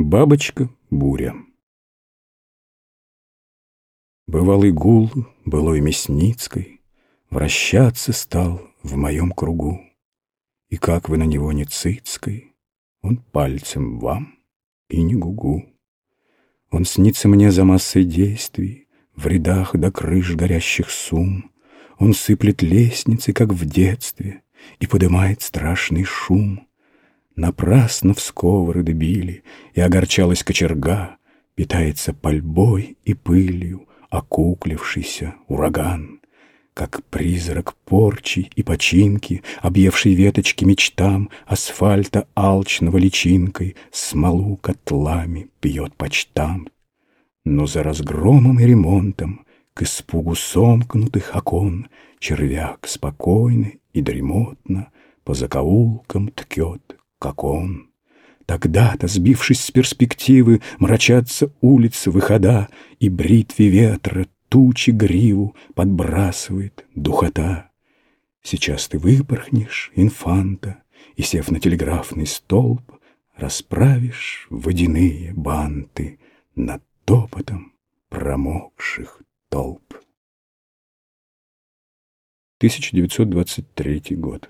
Бабочка-буря Бывалый гул былой Мясницкой Вращаться стал в моем кругу. И как вы на него не цицкой, Он пальцем вам и не гугу. Он снится мне за массой действий, В рядах до крыш горящих сум. Он сыплет лестницы, как в детстве, И подымает страшный шум. Напрасно в сковороды били, и огорчалась кочерга, Питается пальбой и пылью окуклившийся ураган, Как призрак порчи и починки, объевший веточки мечтам, Асфальта алчного личинкой смолу котлами пьет почтам. Но за разгромом и ремонтом к испугу сомкнутых окон Червяк спокойно и дремотно по закоулкам ткет как он. Тогда-то, сбившись с перспективы, Мрачатся улицы выхода, И бритве ветра тучи гриву Подбрасывает духота. Сейчас ты выпорхнешь, инфанта, И, сев на телеграфный столб, Расправишь водяные банты Над топотом промокших толп. 1923 год.